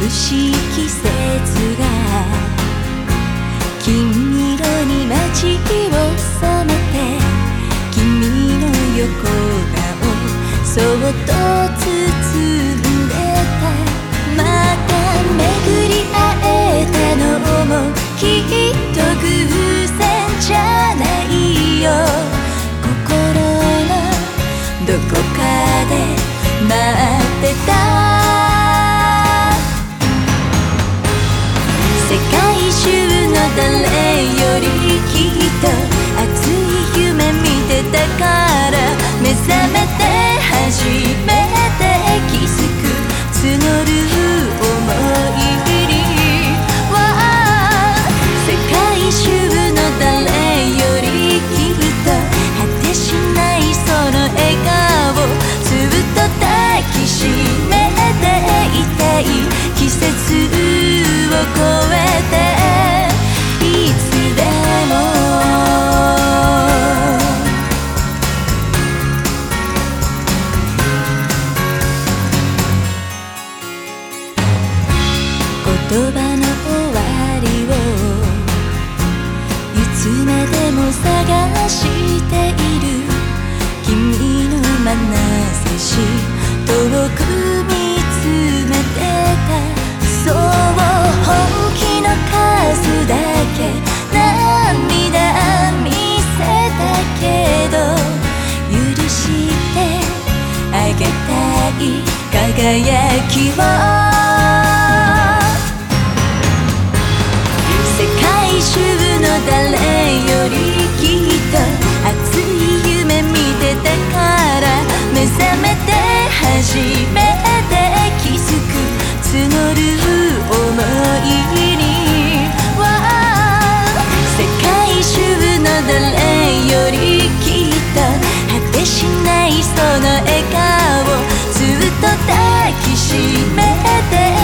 眩しい季節が金色に街を染めて君の横顔そっと包んでたまた巡り会えたのもきっと偶然じゃないよ心のどこか界中の誰よりきっと熱い夢見てたから目覚めて初めて気づく募る想いには世界中の誰よりきっと果てしないその笑顔ずっと抱きしめていたい。季節を超え葉の終わりをいつまでも探している君の眼差し遠く見つめてたそう本気の数だけ涙見せたけど。許してあげたい。輝きを。その笑顔ずっと抱きしめて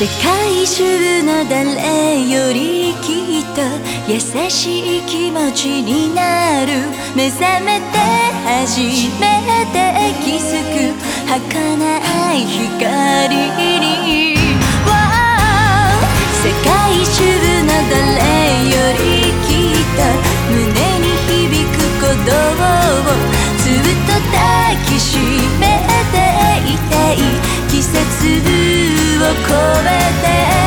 世界中の誰よりきっと優しい気持ちになる目覚めて初めて気づく儚い光に世界中の誰よりきっと胸に響く鼓動をずっと抱きしめていたい。季節を超えて